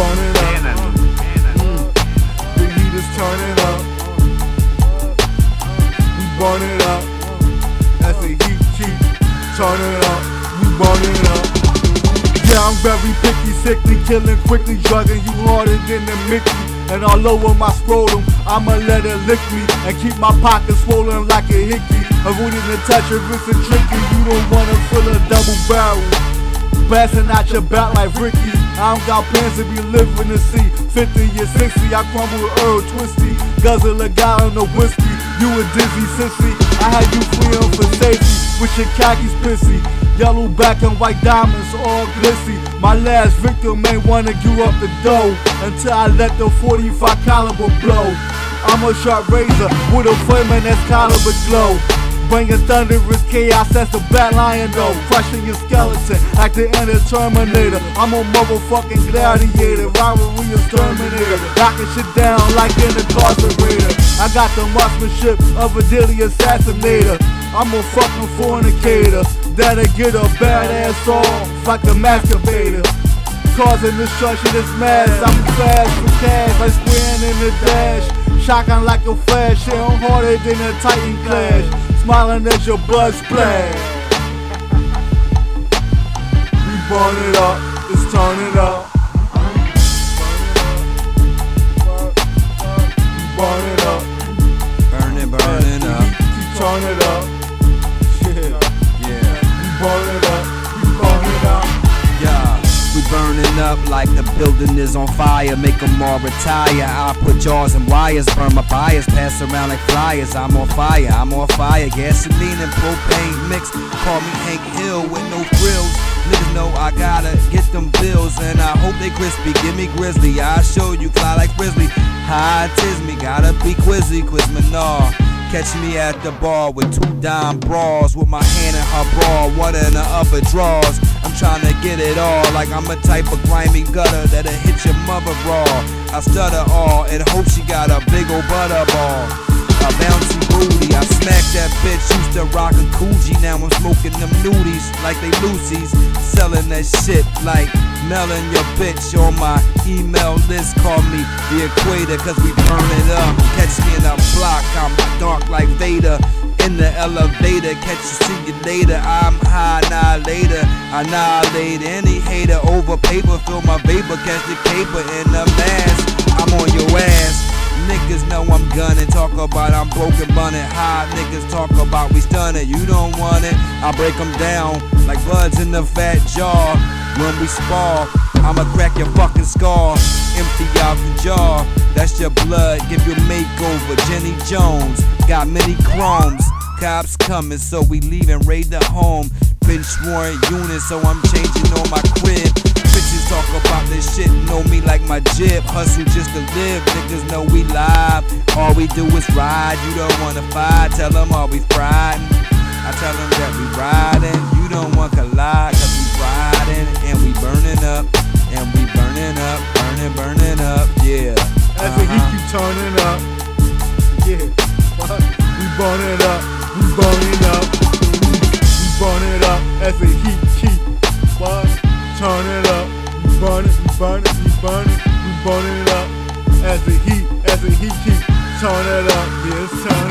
burning up. Mm. The heat is turning up. We burning up. As the heat keep turning up. We burning up. Yeah, I'm very picky, sickly, killing quickly, drugging you harder than the Mickey. And all over my scrotum, I'ma let it lick me and keep my pockets swollen like a hickey. Avoiding the touch of it's a tricky. You don't wanna fill a double barrel. Blasting out your back like Ricky. I don't got plans to be living to see 50 or 60. I crumble Earl Twisty. Guzzle a gallon of whiskey. You a dizzy sissy. I had you fleeing for safety with your khakis pissy. Yellow back and white diamonds all glissy. My last victim ain't wanna give up the dough until I let the 45 caliber blow. I'm a sharp razor with a flame and that's caliber glow. Bringing thunderous chaos as the bat lion though. Crushing your skeleton like the end of Terminator I'm a motherfucking gladiator, rivalry exterminator. Knocking shit down like an incarcerator. I got the marksmanship of a daily assassinator. I'm a fucking fornicator That'll get a badass off like a masturbator. Causing destruction is mass I'm fast for cash like squaring in the dash. Shocking like a flash, shit I'm harder than a Titan clash Smiling as your blood splash We burn it up, let's turn it up burning up like the building is on fire. Make them all retire. I put jaws and wires, burn my bias, pass around like flyers. I'm on fire, I'm on fire. Gasoline and propane mix. Call me Hank Hill with no frills. Niggas know I gotta get them bills, and I hope they crispy. Give me grizzly, I show you fly like Grizzly. High tis me, gotta be quizzy, quiz. Catch me at the bar with two dime bras, with my hand in her bra, one in the upper drawers. I'm trying to get it all, like I'm a type of grimy gutter that'll hit your mother raw. I stutter all and hope she got a big old butter ball. A bouncy booty, that bitch. Used to rock a Coogi, now I'm smoking them nudies like they Lucy's. Selling that shit like mailing your bitch on my email list. Call me the equator, cause we burn it up. Catch me in a block, I'm dark like Vader. In the elevator, catch you, see you later. I'm high, now later. I Annihilate any hater over paper. Fill my vapor, catch the caper in the mask. I'm on your ass. Niggas know I'm gunning, talk about I'm broken, bunning. High niggas talk about we stunning. You don't want it, I break them down like buds in the fat jar. When we spar, I'ma crack your fucking skull, empty out the jar. That's your blood, give you makeover. Jenny Jones got many chromes. Cops coming, so we leaving, raid the home. Bench warrant unit, so I'm changing on my crib. Bitches talk about this shit, know me like my jib. Hustle just to live, niggas know we live. All we do is ride, you don't wanna fight. Tell them all we friding. I tell them that we riding. You don't want collide, cause we riding. And we burning up, and we burning up, burning, burning up, yeah. As the heat Uh-huh. keep turning up Yeah. We burn it up, we burn it up We burn it up as the heat burn it, we burn it, we burn it, up. As the heat, as the heat keep turn it up, yes, turn it up